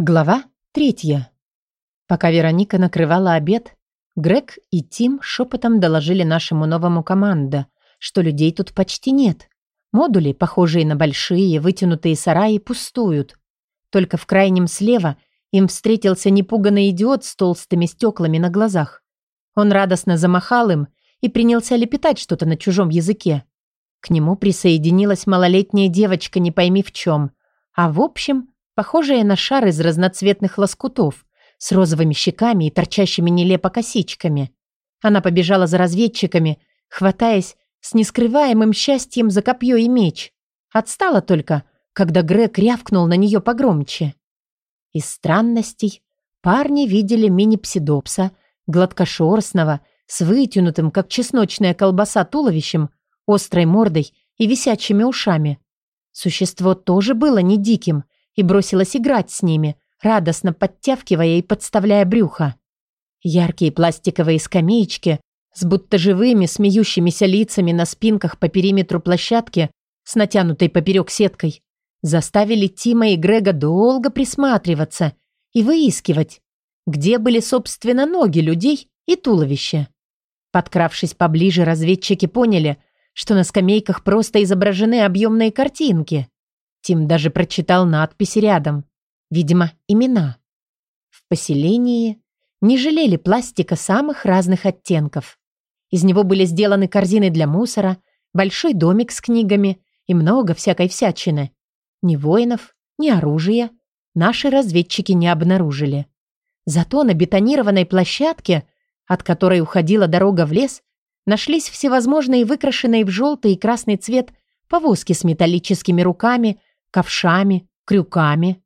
Глава третья. Пока Вероника накрывала обед, Грег и Тим шепотом доложили нашему новому команда, что людей тут почти нет. Модули, похожие на большие, вытянутые сараи, пустуют. Только в крайнем слева им встретился непуганный идиот с толстыми стеклами на глазах. Он радостно замахал им и принялся лепетать что-то на чужом языке. К нему присоединилась малолетняя девочка, не пойми в чем. А в общем, похожая на шар из разноцветных лоскутов, с розовыми щеками и торчащими нелепо косичками. Она побежала за разведчиками, хватаясь с нескрываемым счастьем за копье и меч. Отстала только, когда Грег рявкнул на нее погромче. Из странностей парни видели мини-псидопса, гладкошерстного, с вытянутым, как чесночная колбаса, туловищем, острой мордой и висячими ушами. Существо тоже было не диким и бросилось играть с ними, радостно подтявкивая и подставляя брюхо. Яркие пластиковые скамеечки с будто живыми смеющимися лицами на спинках по периметру площадки с натянутой поперек сеткой заставили Тима и Грега долго присматриваться и выискивать, где были, собственно, ноги людей и туловище. Подкравшись поближе, разведчики поняли, что на скамейках просто изображены объемные картинки. Тим даже прочитал надписи рядом. Видимо, имена. В поселении не жалели пластика самых разных оттенков. Из него были сделаны корзины для мусора, большой домик с книгами и много всякой всячины. Ни воинов, ни оружия наши разведчики не обнаружили. Зато на бетонированной площадке, от которой уходила дорога в лес, нашлись всевозможные выкрашенные в желтый и красный цвет повозки с металлическими руками, ковшами, крюками.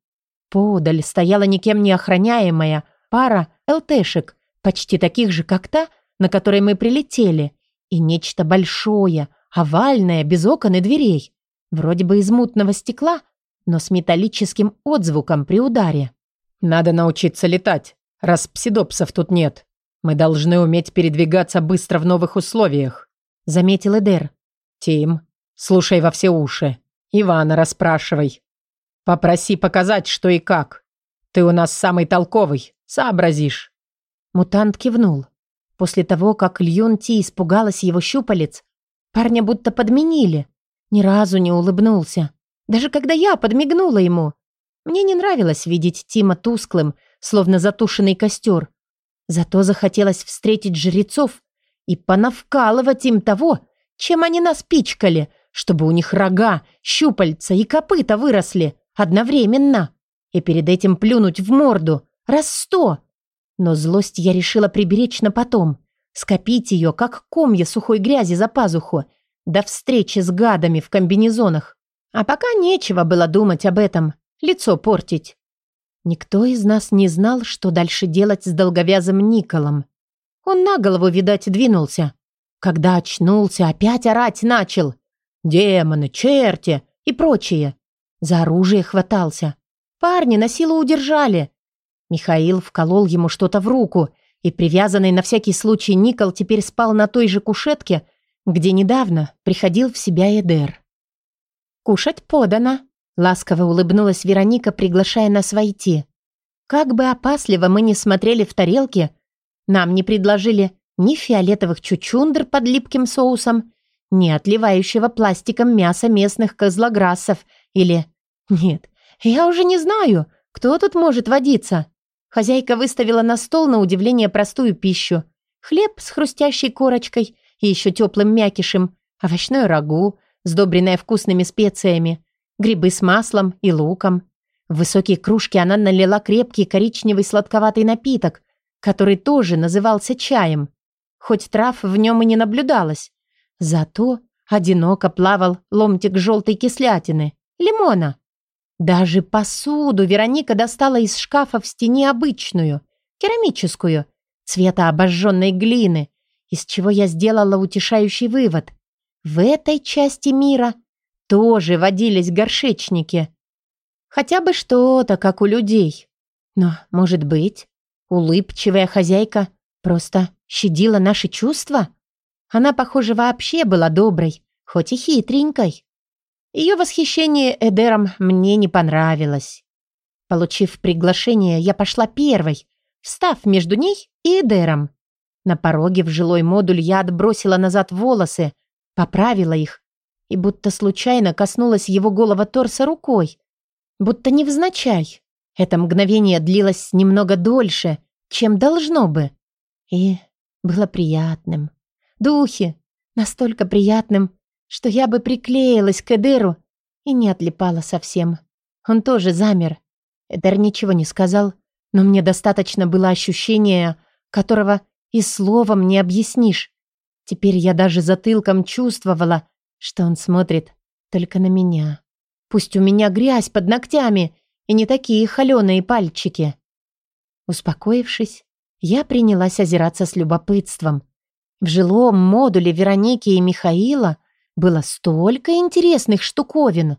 Подаль стояла никем не охраняемая пара ЛТшек, почти таких же, как та, на которой мы прилетели, и нечто большое, овальное, без окон и дверей, вроде бы из мутного стекла, но с металлическим отзвуком при ударе. «Надо научиться летать, раз псидопсов тут нет», мы должны уметь передвигаться быстро в новых условиях», — заметил Эдер. «Тим, слушай во все уши. Ивана расспрашивай. Попроси показать, что и как. Ты у нас самый толковый, сообразишь». Мутант кивнул. После того, как Льюн Ти испугалась его щупалец, парня будто подменили. Ни разу не улыбнулся. Даже когда я подмигнула ему. Мне не нравилось видеть Тима тусклым, словно затушенный костер. Зато захотелось встретить жрецов и понавкалывать им того, чем они нас пичкали, чтобы у них рога, щупальца и копыта выросли одновременно, и перед этим плюнуть в морду раз сто. Но злость я решила приберечь на потом, скопить ее, как комья сухой грязи за пазуху, до встречи с гадами в комбинезонах. А пока нечего было думать об этом, лицо портить. Никто из нас не знал, что дальше делать с долговязым Николом. Он на голову, видать, двинулся. Когда очнулся, опять орать начал. Демоны, черти и прочее. За оружие хватался. Парни на силу удержали. Михаил вколол ему что-то в руку, и привязанный на всякий случай Никол теперь спал на той же кушетке, где недавно приходил в себя Эдер. «Кушать подано», Ласково улыбнулась Вероника, приглашая нас войти. Как бы опасливо мы ни смотрели в тарелке, нам не предложили ни фиолетовых чучундр под липким соусом, ни отливающего пластиком мяса местных козлограссов или... Нет, я уже не знаю, кто тут может водиться. Хозяйка выставила на стол на удивление простую пищу. Хлеб с хрустящей корочкой и еще теплым мякишем, овощное рагу, сдобренное вкусными специями, грибы с маслом и луком. В высокие кружки она налила крепкий коричневый сладковатый напиток, который тоже назывался чаем, хоть трав в нем и не наблюдалось. Зато одиноко плавал ломтик желтой кислятины, лимона. Даже посуду Вероника достала из шкафа в стене обычную, керамическую, цвета обожженной глины, из чего я сделала утешающий вывод. В этой части мира тоже водились горшечники. Хотя бы что-то, как у людей. Но, может быть, улыбчивая хозяйка просто щадила наши чувства? Она, похоже, вообще была доброй, хоть и хитренькой. Ее восхищение Эдером мне не понравилось. Получив приглашение, я пошла первой, встав между ней и Эдером. На пороге в жилой модуль я отбросила назад волосы, поправила их и будто случайно коснулась его голого торса рукой. Будто невзначай. Это мгновение длилось немного дольше, чем должно бы. И было приятным. Духи, настолько приятным, что я бы приклеилась к Эдеру и не отлипала совсем. Он тоже замер. Эдер ничего не сказал, но мне достаточно было ощущения, которого и словом не объяснишь. Теперь я даже затылком чувствовала, что он смотрит только на меня. Пусть у меня грязь под ногтями и не такие холеные пальчики. Успокоившись, я принялась озираться с любопытством. В жилом модуле Вероники и Михаила было столько интересных штуковин.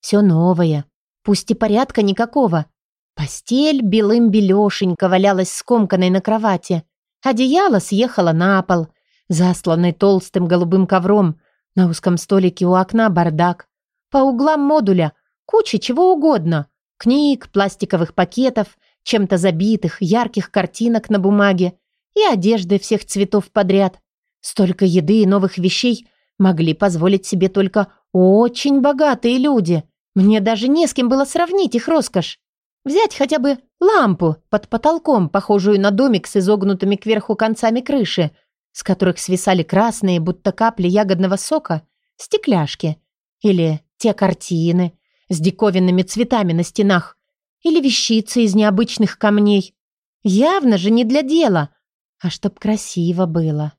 Все новое, пусть и порядка никакого. Постель белым-белешенько валялась скомканной на кровати. Одеяло съехало на пол, засланный толстым голубым ковром. На узком столике у окна бардак. По углам модуля куча чего угодно. Книг, пластиковых пакетов, чем-то забитых, ярких картинок на бумаге и одежды всех цветов подряд. Столько еды и новых вещей могли позволить себе только очень богатые люди. Мне даже не с кем было сравнить их роскошь. Взять хотя бы лампу под потолком, похожую на домик с изогнутыми кверху концами крыши, с которых свисали красные, будто капли ягодного сока, стекляшки. Или те картины с диковинными цветами на стенах. Или вещицы из необычных камней. Явно же не для дела, а чтоб красиво было.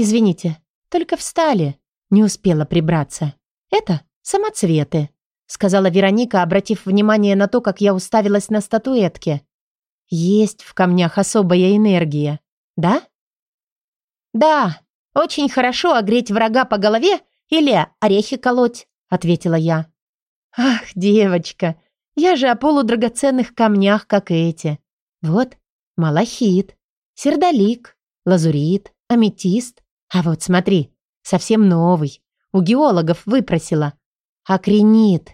«Извините, только встали», — не успела прибраться. «Это самоцветы», — сказала Вероника, обратив внимание на то, как я уставилась на статуэтке. «Есть в камнях особая энергия, да?» «Да, очень хорошо огреть врага по голове или орехи колоть», — ответила я. «Ах, девочка, я же о полудрагоценных камнях, как эти. Вот малахит, сердолик, лазурит, аметист, а вот смотри, совсем новый. У геологов выпросила. Акринит.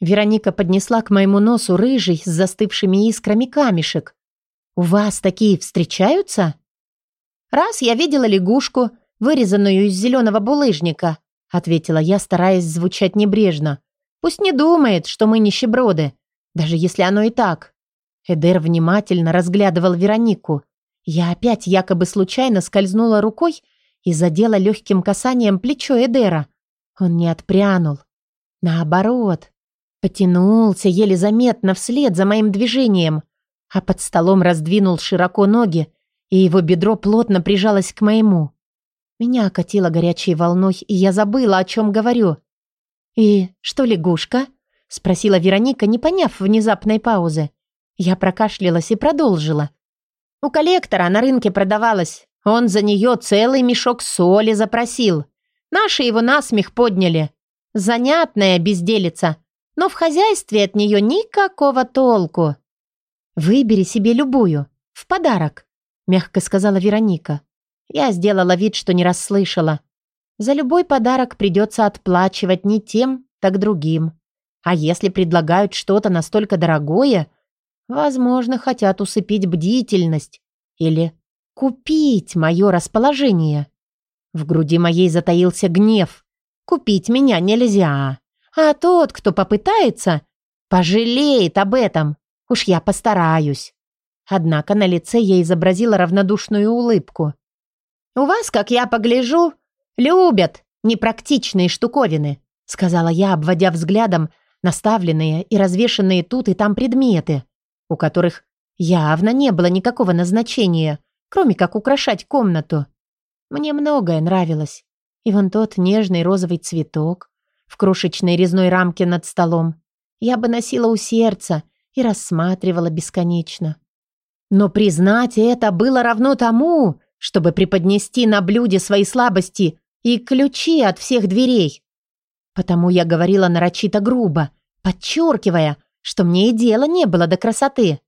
Вероника поднесла к моему носу рыжий с застывшими искрами камешек. «У вас такие встречаются?» «Раз я видела лягушку, вырезанную из зеленого булыжника», ответила я, стараясь звучать небрежно. «Пусть не думает, что мы нищеброды, даже если оно и так». Эдер внимательно разглядывал Веронику. Я опять якобы случайно скользнула рукой и задела легким касанием плечо Эдера. Он не отпрянул. Наоборот, потянулся еле заметно вслед за моим движением, а под столом раздвинул широко ноги, и его бедро плотно прижалось к моему. Меня окатило горячей волной, и я забыла, о чем говорю. «И что, лягушка?» — спросила Вероника, не поняв внезапной паузы. Я прокашлялась и продолжила. «У коллектора на рынке продавалась. Он за нее целый мешок соли запросил. Наши его насмех подняли. Занятная безделица, но в хозяйстве от нее никакого толку. «Выбери себе любую, в подарок», — мягко сказала Вероника. Я сделала вид, что не расслышала. За любой подарок придется отплачивать не тем, так другим. А если предлагают что-то настолько дорогое, возможно, хотят усыпить бдительность или Купить мое расположение. В груди моей затаился гнев. Купить меня нельзя. А тот, кто попытается, пожалеет об этом. Уж я постараюсь. Однако на лице я изобразила равнодушную улыбку. «У вас, как я погляжу, любят непрактичные штуковины», сказала я, обводя взглядом наставленные и развешанные тут и там предметы, у которых явно не было никакого назначения, кроме как украшать комнату. Мне многое нравилось. И вон тот нежный розовый цветок в крошечной резной рамке над столом. Я бы носила у сердца и рассматривала бесконечно. Но признать это было равно тому, чтобы преподнести на блюде свои слабости и ключи от всех дверей. Потому я говорила нарочито грубо, подчеркивая, что мне и дела не было до красоты.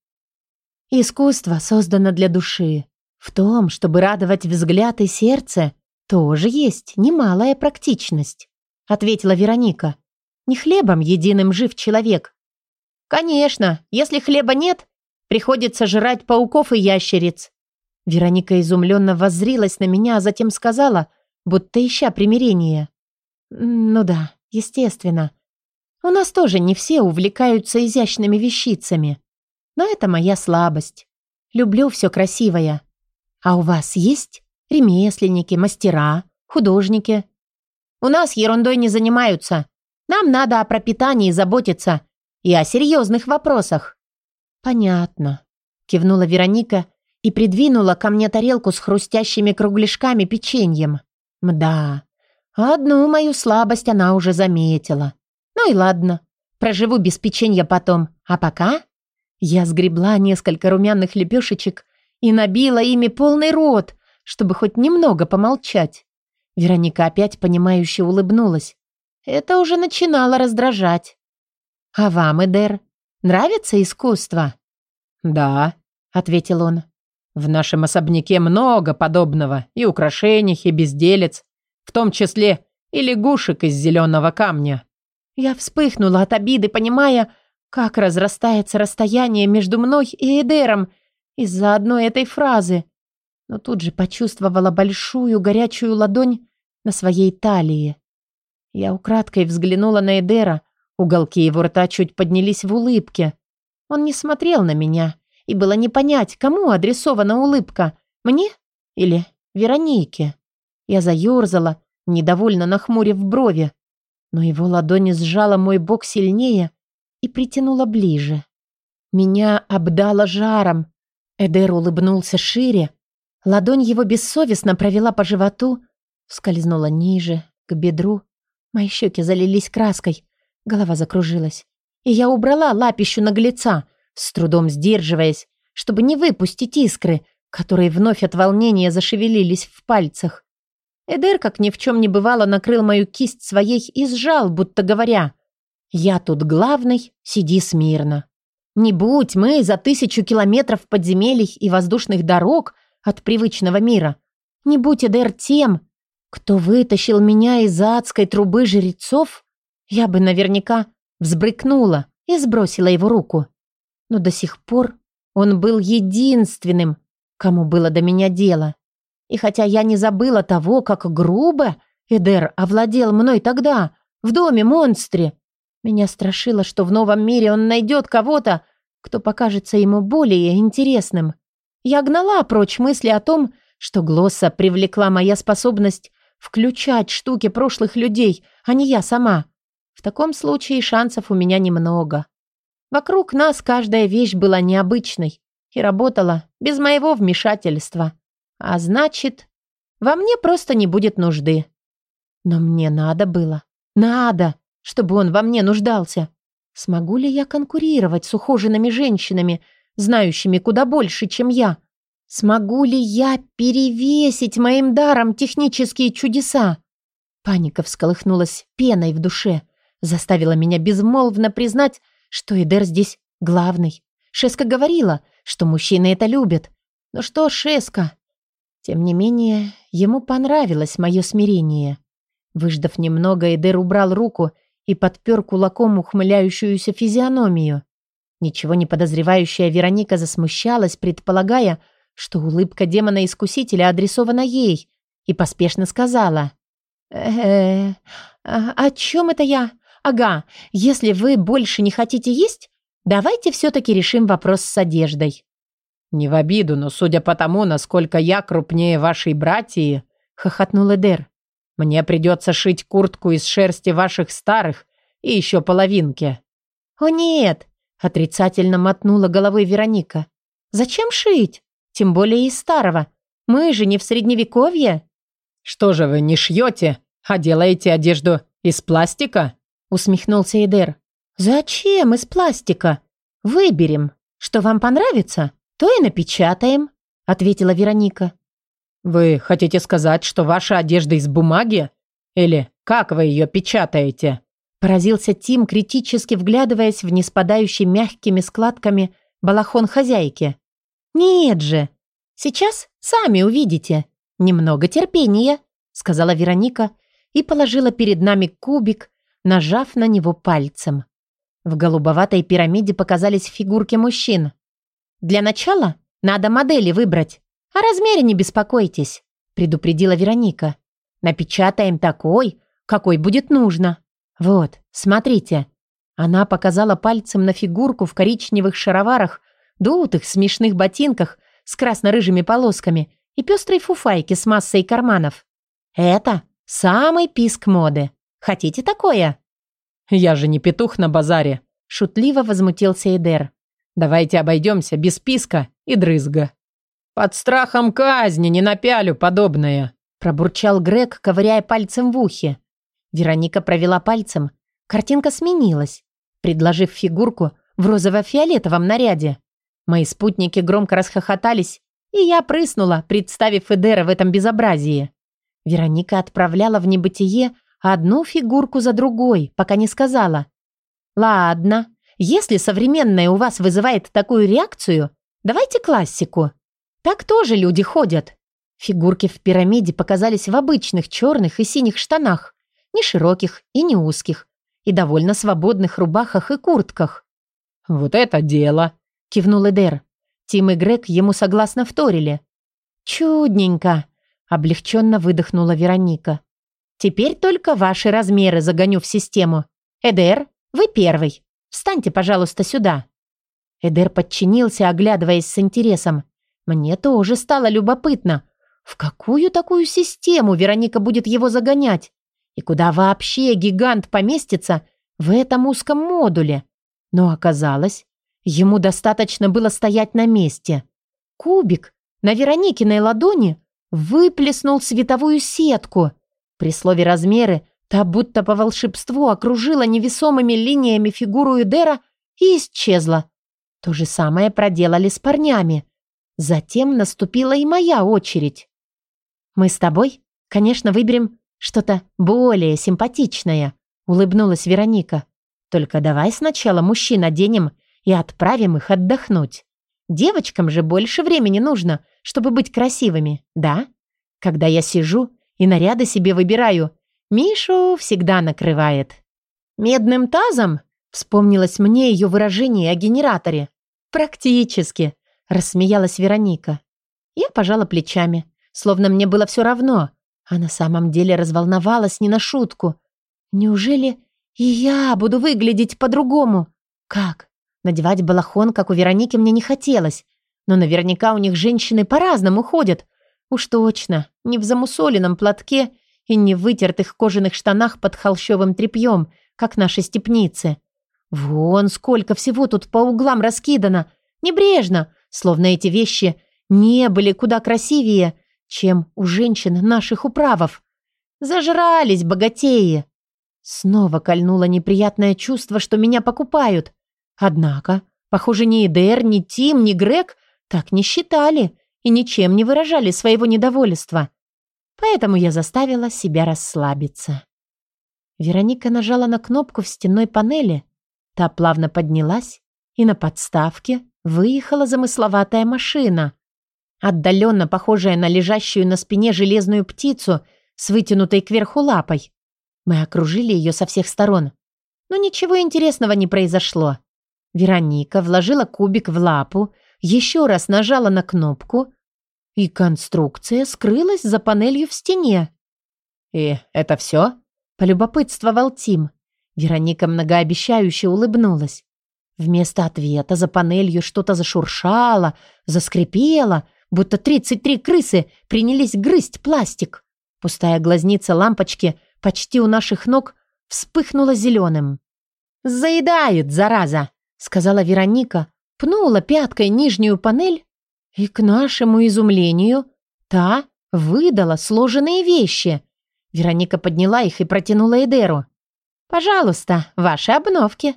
Искусство создано для души, в том, чтобы радовать взгляд и сердце, тоже есть немалая практичность, ответила Вероника. Не хлебом единым жив человек. «Конечно, если хлеба нет, приходится жрать пауков и ящериц». Вероника изумленно воззрилась на меня, а затем сказала, будто ища примирения. «Ну да, естественно. У нас тоже не все увлекаются изящными вещицами. Но это моя слабость. Люблю все красивое. А у вас есть ремесленники, мастера, художники? У нас ерундой не занимаются. Нам надо о пропитании заботиться и о серьезных вопросах». «Понятно», — кивнула Вероника и придвинула ко мне тарелку с хрустящими кругляшками печеньем. «Мда, одну мою слабость она уже заметила. Ну и ладно, проживу без печенья потом. А пока...» Я сгребла несколько румяных лепешечек и набила ими полный рот, чтобы хоть немного помолчать. Вероника опять понимающе улыбнулась. Это уже начинало раздражать. «А вам, Эдер, нравится искусство?» «Да», — ответил он. «В нашем особняке много подобного, и украшений, и безделец, в том числе и лягушек из зеленого камня». Я вспыхнула от обиды, понимая, как разрастается расстояние между мной и Эдером из-за одной этой фразы. Но тут же почувствовала большую горячую ладонь на своей талии. Я украдкой взглянула на Эдера, уголки его рта чуть поднялись в улыбке. Он не смотрел на меня, и было не понять, кому адресована улыбка, мне или Веронике. Я заерзала, недовольно нахмурив брови, но его ладонь сжала мой бок сильнее, и притянула ближе. Меня обдало жаром. Эдер улыбнулся шире. Ладонь его бессовестно провела по животу, скользнула ниже, к бедру. Мои щеки залились краской, голова закружилась. И я убрала лапищу наглеца, с трудом сдерживаясь, чтобы не выпустить искры, которые вновь от волнения зашевелились в пальцах. Эдер, как ни в чем не бывало, накрыл мою кисть своей и сжал, будто говоря, «Я тут главный, сиди смирно». Не будь мы за тысячу километров подземелий и воздушных дорог от привычного мира, не будь Эдер тем, кто вытащил меня из адской трубы жрецов, я бы наверняка взбрыкнула и сбросила его руку. Но до сих пор он был единственным, кому было до меня дело. И хотя я не забыла того, как грубо Эдер овладел мной тогда, в доме-монстре, меня страшило, что в новом мире он найдет кого-то, кто покажется ему более интересным. Я гнала прочь мысли о том, что Глосса привлекла моя способность включать штуки прошлых людей, а не я сама. В таком случае шансов у меня немного. Вокруг нас каждая вещь была необычной и работала без моего вмешательства. А значит, во мне просто не будет нужды. Но мне надо было. Надо чтобы он во мне нуждался. Смогу ли я конкурировать с ухоженными женщинами, знающими куда больше, чем я? Смогу ли я перевесить моим даром технические чудеса? Паника всколыхнулась пеной в душе, заставила меня безмолвно признать, что Эдер здесь главный. Шеска говорила, что мужчины это любят. Но что Шеска? Тем не менее, ему понравилось мое смирение. Выждав немного, Эдер убрал руку и подпер кулаком ухмыляющуюся физиономию. Ничего не подозревающая Вероника засмущалась, предполагая, что улыбка демона-искусителя адресована ей, и поспешно сказала. э, -э о чем это я? Ага, если вы больше не хотите есть, давайте все-таки решим вопрос с одеждой». «Не в обиду, но судя по тому, насколько я крупнее вашей братьи», — хохотнул Эдер, мне придется шить куртку из шерсти ваших старых и еще половинки». «О нет!» — отрицательно мотнула головой Вероника. «Зачем шить? Тем более из старого. Мы же не в средневековье». «Что же вы не шьете, а делаете одежду из пластика?» — усмехнулся Эдер. «Зачем из пластика? Выберем. Что вам понравится, то и напечатаем», — ответила Вероника. «Вы хотите сказать, что ваша одежда из бумаги? Или как вы ее печатаете?» Поразился Тим, критически вглядываясь в неспадающий мягкими складками балахон хозяйки. «Нет же! Сейчас сами увидите. Немного терпения», — сказала Вероника и положила перед нами кубик, нажав на него пальцем. В голубоватой пирамиде показались фигурки мужчин. «Для начала надо модели выбрать. О размере не беспокойтесь», — предупредила Вероника. «Напечатаем такой, какой будет нужно. Вот, смотрите». Она показала пальцем на фигурку в коричневых шароварах, дутых смешных ботинках с красно-рыжими полосками и пестрой фуфайке с массой карманов. «Это самый писк моды. Хотите такое?» «Я же не петух на базаре», — шутливо возмутился Эдер. «Давайте обойдемся без писка и дрызга». «Под страхом казни не напялю подобное», — пробурчал Грег, ковыряя пальцем в ухе. Вероника провела пальцем. Картинка сменилась, предложив фигурку в розово-фиолетовом наряде. Мои спутники громко расхохотались, и я прыснула, представив Эдера в этом безобразии. Вероника отправляла в небытие одну фигурку за другой, пока не сказала. «Ладно, если современное у вас вызывает такую реакцию, давайте классику. Так тоже люди ходят». Фигурки в пирамиде показались в обычных черных и синих штанах, не широких и не узких, и довольно свободных рубахах и куртках. «Вот это дело!» — кивнул Эдер. Тим и Грег ему согласно вторили. «Чудненько!» — облегченно выдохнула Вероника. Теперь только ваши размеры загоню в систему. Эдер, вы первый. Встаньте, пожалуйста, сюда». Эдер подчинился, оглядываясь с интересом. Мне тоже стало любопытно, в какую такую систему Вероника будет его загонять? И куда вообще гигант поместится в этом узком модуле? Но оказалось, ему достаточно было стоять на месте. Кубик на Вероникиной ладони выплеснул световую сетку — при слове «размеры» та будто по волшебству окружила невесомыми линиями фигуру Эдера и исчезла. То же самое проделали с парнями. Затем наступила и моя очередь. «Мы с тобой, конечно, выберем что-то более симпатичное», улыбнулась Вероника. «Только давай сначала мужчин оденем и отправим их отдохнуть. Девочкам же больше времени нужно, чтобы быть красивыми, да? Когда я сижу и наряды себе выбираю. Мишу всегда накрывает. Медным тазом? Вспомнилось мне ее выражение о генераторе. Практически, рассмеялась Вероника. Я пожала плечами, словно мне было все равно, а на самом деле разволновалась не на шутку. Неужели и я буду выглядеть по-другому? Как? Надевать балахон, как у Вероники, мне не хотелось. Но наверняка у них женщины по-разному ходят, Уж точно, не в замусоленном платке и не в вытертых кожаных штанах под холщовым тряпьем, как наши степницы. Вон сколько всего тут по углам раскидано, небрежно, словно эти вещи не были куда красивее, чем у женщин наших управов. Зажрались богатеи. Снова кольнуло неприятное чувство, что меня покупают. Однако, похоже, ни Эдер, ни Тим, ни Грег так не считали и ничем не выражали своего недовольства. Поэтому я заставила себя расслабиться. Вероника нажала на кнопку в стенной панели. Та плавно поднялась, и на подставке выехала замысловатая машина, отдаленно похожая на лежащую на спине железную птицу с вытянутой кверху лапой. Мы окружили ее со всех сторон. Но ничего интересного не произошло. Вероника вложила кубик в лапу, еще раз нажала на кнопку, и конструкция скрылась за панелью в стене. «И это все?» – полюбопытствовал Тим. Вероника многообещающе улыбнулась. Вместо ответа за панелью что-то зашуршало, заскрипело, будто 33 крысы принялись грызть пластик. Пустая глазница лампочки почти у наших ног вспыхнула зеленым. «Заедает, зараза!» — сказала Вероника, пнула пяткой нижнюю панель и к нашему изумлению та выдала сложенные вещи. Вероника подняла их и протянула Эдеру. «Пожалуйста, ваши обновки».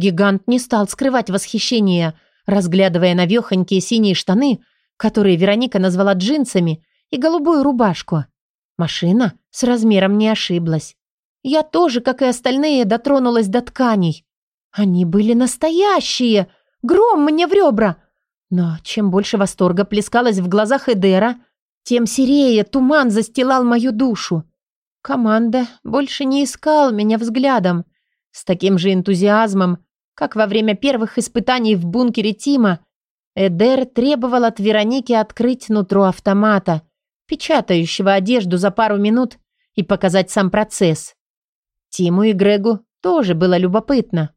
Гигант не стал скрывать восхищение, разглядывая навехонькие синие штаны, которые Вероника назвала джинсами, и голубую рубашку. Машина с размером не ошиблась. Я тоже, как и остальные, дотронулась до тканей. Они были настоящие. Гром мне в ребра. Но чем больше восторга плескалось в глазах Эдера, тем серее туман застилал мою душу. Команда больше не искал меня взглядом. С таким же энтузиазмом как во время первых испытаний в бункере Тима Эдер требовал от Вероники открыть нутро автомата, печатающего одежду за пару минут и показать сам процесс. Тиму и Грегу тоже было любопытно.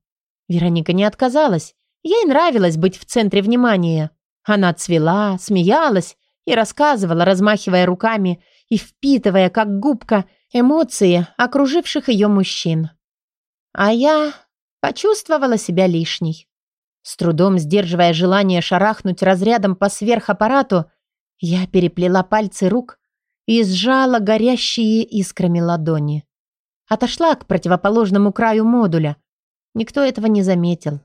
Вероника не отказалась. Ей нравилось быть в центре внимания. Она цвела, смеялась и рассказывала, размахивая руками и впитывая, как губка, эмоции окруживших ее мужчин. А я почувствовала себя лишней. С трудом сдерживая желание шарахнуть разрядом по сверхаппарату, я переплела пальцы рук и сжала горящие искрами ладони. Отошла к противоположному краю модуля. Никто этого не заметил.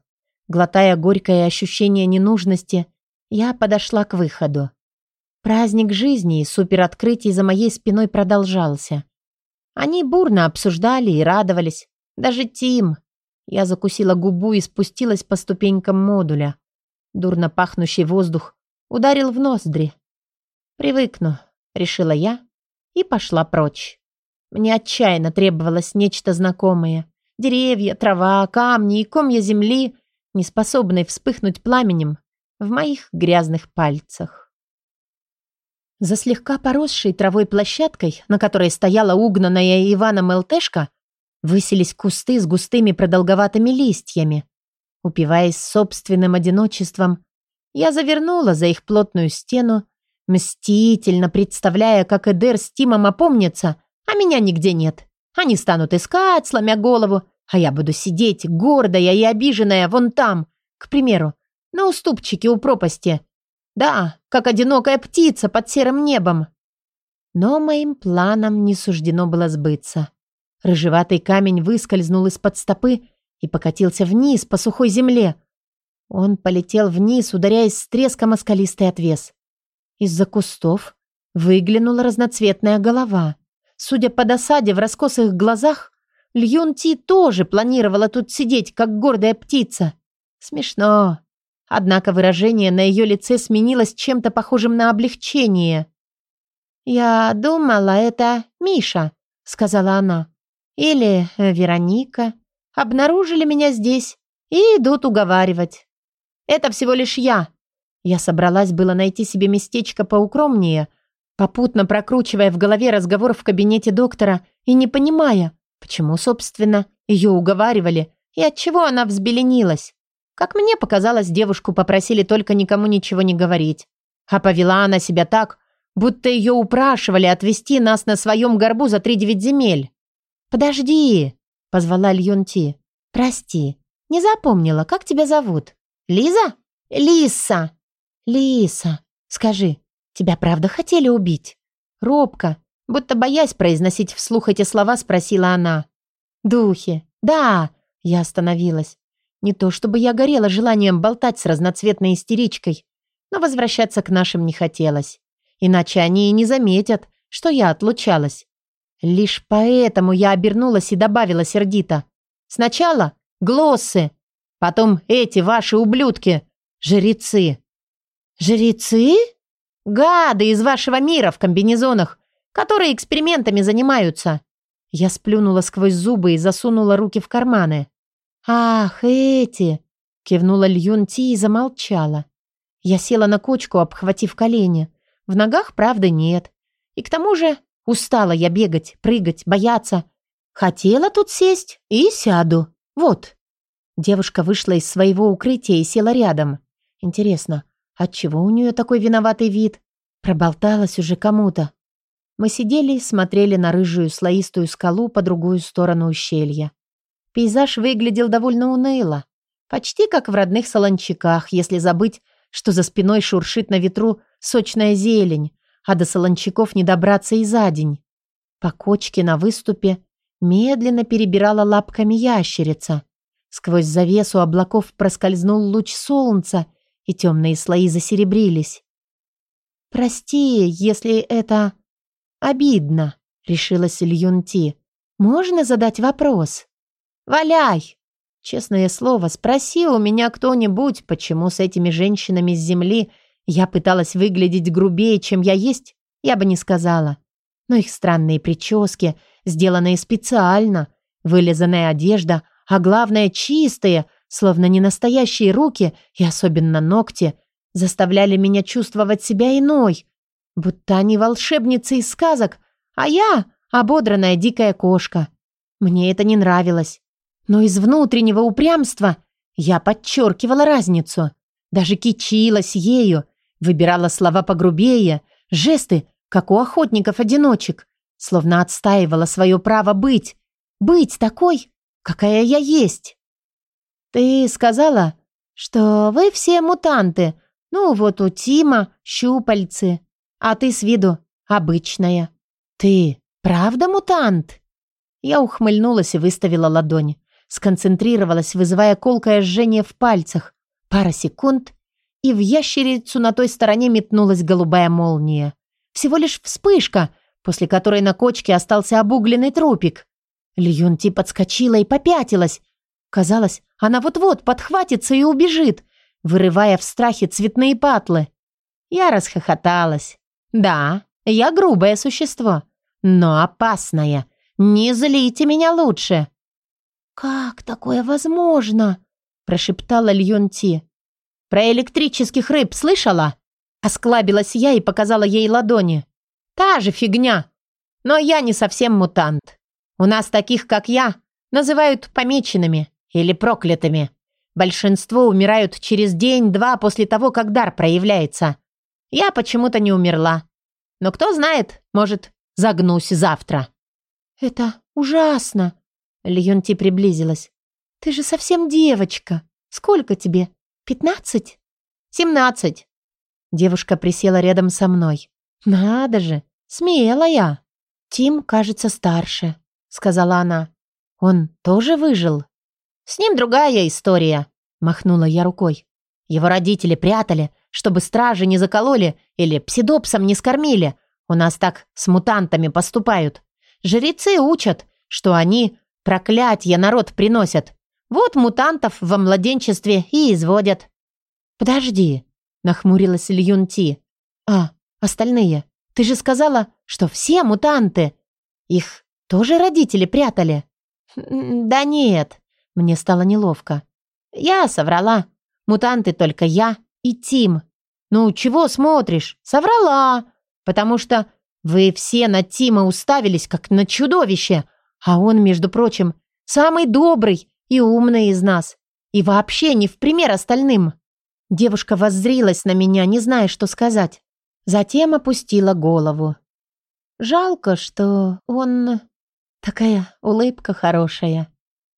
Глотая горькое ощущение ненужности, я подошла к выходу. Праздник жизни и супероткрытий за моей спиной продолжался. Они бурно обсуждали и радовались. Даже Тим. Я закусила губу и спустилась по ступенькам модуля. Дурно пахнущий воздух ударил в ноздри. «Привыкну», — решила я и пошла прочь. Мне отчаянно требовалось нечто знакомое. Деревья, трава, камни и комья земли, не способные вспыхнуть пламенем в моих грязных пальцах. За слегка поросшей травой площадкой, на которой стояла угнанная Иваном ЛТшка, высились кусты с густыми продолговатыми листьями. Упиваясь собственным одиночеством, я завернула за их плотную стену, мстительно представляя, как Эдер с Тимом опомнятся, а меня нигде нет. Они станут искать, сломя голову, а я буду сидеть, гордая и обиженная, вон там, к примеру, на уступчике у пропасти. Да, как одинокая птица под серым небом. Но моим планам не суждено было сбыться. Рыжеватый камень выскользнул из-под стопы и покатился вниз по сухой земле. Он полетел вниз, ударяясь с треском о скалистый отвес. Из-за кустов выглянула разноцветная голова. Судя по досаде в раскосых глазах, Льюн Ти тоже планировала тут сидеть, как гордая птица. Смешно. Однако выражение на ее лице сменилось чем-то похожим на облегчение. «Я думала, это Миша», — сказала она. «Или Вероника. Обнаружили меня здесь и идут уговаривать. Это всего лишь я». Я собралась было найти себе местечко поукромнее, попутно прокручивая в голове разговор в кабинете доктора и не понимая, почему, собственно, ее уговаривали и от чего она взбеленилась. Как мне показалось, девушку попросили только никому ничего не говорить. А повела она себя так, будто ее упрашивали отвезти нас на своем горбу за три девять земель. «Подожди», — позвала Льюнти. «Прости, не запомнила, как тебя зовут? Лиза? Лиса!» «Лиса, скажи, тебя правда хотели убить?» Робко, будто боясь произносить вслух эти слова, спросила она. «Духи, да!» Я остановилась. Не то чтобы я горела желанием болтать с разноцветной истеричкой, но возвращаться к нашим не хотелось. Иначе они и не заметят, что я отлучалась. Лишь поэтому я обернулась и добавила сердито. Сначала глоссы, потом эти ваши ублюдки, жрецы. Жрецы? Гады из вашего мира в комбинезонах, которые экспериментами занимаются. Я сплюнула сквозь зубы и засунула руки в карманы. «Ах, эти!» — кивнула Льюн Ти и замолчала. Я села на кочку, обхватив колени. В ногах, правда, нет. И к тому же устала я бегать, прыгать, бояться. Хотела тут сесть и сяду. Вот. Девушка вышла из своего укрытия и села рядом. Интересно, отчего у нее такой виноватый вид? Проболталась уже кому-то. Мы сидели и смотрели на рыжую слоистую скалу по другую сторону ущелья. Пейзаж выглядел довольно уныло. Почти как в родных солончаках, если забыть, что за спиной шуршит на ветру сочная зелень, а до солончаков не добраться и за день. По кочке на выступе медленно перебирала лапками ящерица. Сквозь завесу облаков проскользнул луч солнца, и темные слои засеребрились. «Прости, если это обидно», — решилась Льюнти. «Можно задать вопрос?» «Валяй!» Честное слово, спроси у меня кто-нибудь, почему с этими женщинами с земли я пыталась выглядеть грубее, чем я есть, я бы не сказала. Но их странные прически, сделанные специально, вылизанная одежда, а главное, чистые, словно ненастоящие руки и особенно ногти заставляли меня чувствовать себя иной, будто они волшебницы из сказок, а я — ободранная дикая кошка. Мне это не нравилось. Но из внутреннего упрямства я подчеркивала разницу. Даже кичилась ею, выбирала слова погрубее, жесты, как у охотников-одиночек, словно отстаивала свое право быть, быть такой, какая я есть. «Ты сказала, что вы все мутанты. Ну, вот у Тима щупальцы, а ты с виду обычная. Ты правда мутант?» Я ухмыльнулась и выставила ладонь. Сконцентрировалась, вызывая колкое жжение в пальцах. Пара секунд, и в ящерицу на той стороне метнулась голубая молния. Всего лишь вспышка, после которой на кочке остался обугленный трупик. Льюнти подскочила и попятилась. Казалось, она вот-вот подхватится и убежит, вырывая в страхе цветные патлы. Я расхохоталась. Да, я грубое существо, но опасное. Не злите меня лучше. «Как такое возможно?» – прошептала Льюнти. «Про электрических рыб слышала?» Осклабилась я и показала ей ладони. «Та же фигня. Но я не совсем мутант. У нас таких, как я, называют помеченными или проклятыми. Большинство умирают через день-два после того, как дар проявляется. Я почему-то не умерла. Но кто знает, может, загнусь завтра». «Это ужасно!» Льюнти приблизилась. «Ты же совсем девочка. Сколько тебе? Пятнадцать?» «Семнадцать». Девушка присела рядом со мной. «Надо же, смелая!» «Тим, кажется, старше», — сказала она. «Он тоже выжил?» «С ним другая история», — махнула я рукой. «Его родители прятали, чтобы стражи не закололи или псидопсом не скормили. У нас так с мутантами поступают. Жрецы учат, что они проклятья народ приносят. Вот мутантов во младенчестве и изводят». «Подожди», Нахмурилась Льюнти. «А, остальные? Ты же сказала, что все мутанты. Их тоже родители прятали?» «Да нет». Мне стало неловко. «Я соврала. Мутанты только я и Тим. Ну, чего смотришь? Соврала. Потому что вы все на Тима уставились, как на чудовище. А он, между прочим, самый добрый и умный из нас. И вообще не в пример остальным». Девушка воззрилась на меня, не зная, что сказать. Затем опустила голову. «Жалко, что он... Такая улыбка хорошая».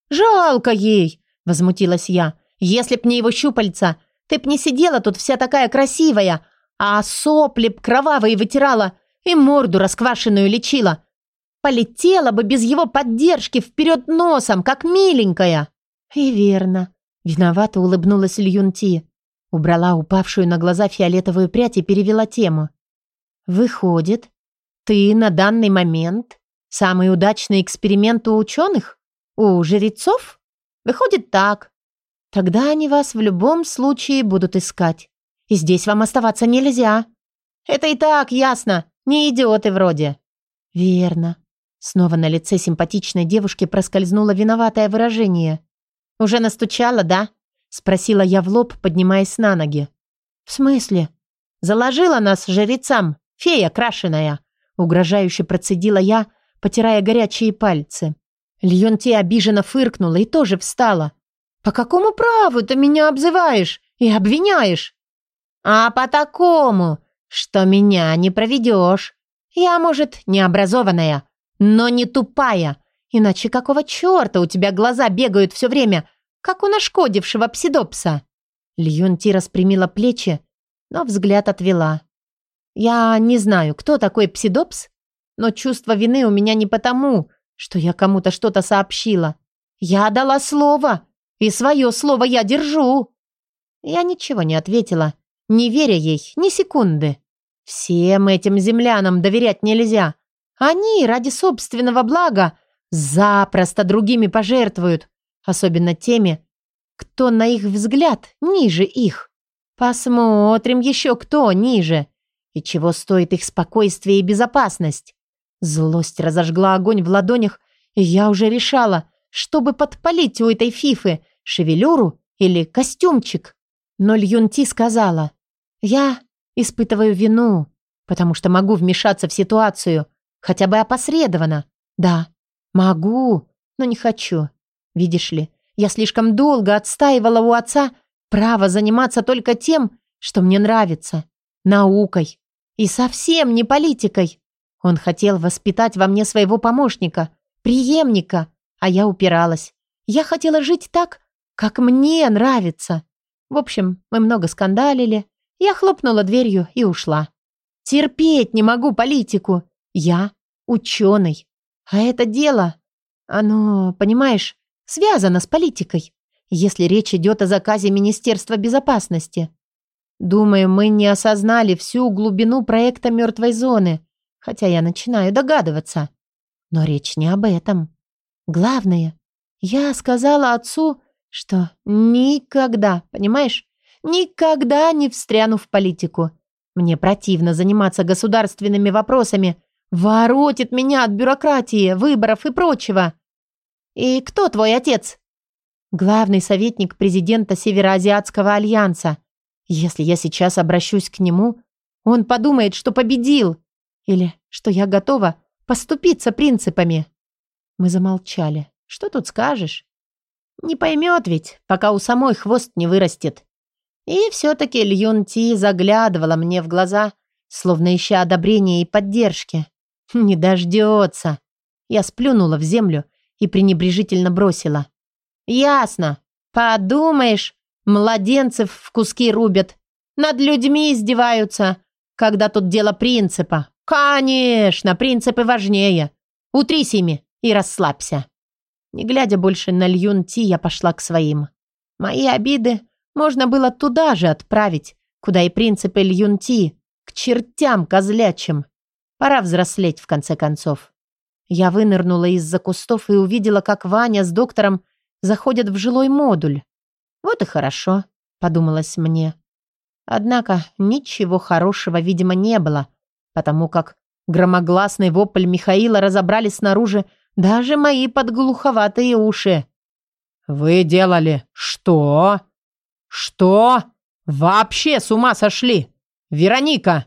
«Жалко ей!» — возмутилась я. «Если б не его щупальца, ты б не сидела тут вся такая красивая, а сопли б кровавые вытирала и морду расквашенную лечила. Полетела бы без его поддержки вперед носом, как миленькая». «И верно», — виновато улыбнулась Льюнти. Убрала упавшую на глаза фиолетовую прядь и перевела тему. «Выходит, ты на данный момент самый удачный эксперимент у ученых? У жрецов? Выходит так. Тогда они вас в любом случае будут искать. И здесь вам оставаться нельзя. Это и так ясно. Не идиоты вроде». «Верно». Снова на лице симпатичной девушки проскользнуло виноватое выражение. «Уже настучала, да?» Спросила я в лоб, поднимаясь на ноги. «В смысле?» «Заложила нас жрецам, фея крашеная!» Угрожающе процедила я, потирая горячие пальцы. Льонти обиженно фыркнула и тоже встала. «По какому праву ты меня обзываешь и обвиняешь?» «А по такому, что меня не проведешь. Я, может, необразованная, но не тупая. Иначе какого черта у тебя глаза бегают все время, как у нашкодившего псидопса. Льюнти распрямила плечи, но взгляд отвела. Я не знаю, кто такой псидопс, но чувство вины у меня не потому, что я кому-то что-то сообщила. Я дала слово, и свое слово я держу. Я ничего не ответила, не веря ей ни секунды. Всем этим землянам доверять нельзя. Они ради собственного блага запросто другими пожертвуют, особенно теми, кто, на их взгляд, ниже их. Посмотрим еще, кто ниже, и чего стоит их спокойствие и безопасность. Злость разожгла огонь в ладонях, и я уже решала, чтобы подпалить у этой фифы шевелюру или костюмчик. Но Льюнти сказала, «Я испытываю вину, потому что могу вмешаться в ситуацию, хотя бы опосредованно. Да, могу, но не хочу. Видишь ли, я слишком долго отстаивала у отца право заниматься только тем, что мне нравится, наукой и совсем не политикой. Он хотел воспитать во мне своего помощника, преемника, а я упиралась. Я хотела жить так, как мне нравится. В общем, мы много скандалили. Я хлопнула дверью и ушла. Терпеть не могу политику. Я ученый. А это дело, оно, понимаешь, связано с политикой, если речь идет о заказе Министерства безопасности. Думаю, мы не осознали всю глубину проекта мертвой зоны, хотя я начинаю догадываться. Но речь не об этом. Главное, я сказала отцу, что никогда, понимаешь, никогда не встряну в политику. Мне противно заниматься государственными вопросами, воротит меня от бюрократии, выборов и прочего. И кто твой отец? Главный советник президента Североазиатского альянса – если я сейчас обращусь к нему, он подумает, что победил. Или что я готова поступиться принципами. Мы замолчали. Что тут скажешь? Не поймет ведь, пока у самой хвост не вырастет. И все-таки Льюн Ти заглядывала мне в глаза, словно ища одобрения и поддержки. Не дождется. Я сплюнула в землю и пренебрежительно бросила. «Ясно. Подумаешь, Младенцев в куски рубят. Над людьми издеваются, когда тут дело принципа. Конечно, принципы важнее. Утрись ими и расслабься. Не глядя больше на Льюн Ти, я пошла к своим. Мои обиды можно было туда же отправить, куда и принципы Льюн Ти, к чертям козлячим. Пора взрослеть, в конце концов. Я вынырнула из-за кустов и увидела, как Ваня с доктором заходят в жилой модуль. «Вот и хорошо», — подумалось мне. Однако ничего хорошего, видимо, не было, потому как громогласный вопль Михаила разобрали снаружи даже мои подглуховатые уши. «Вы делали что? Что? Вообще с ума сошли! Вероника,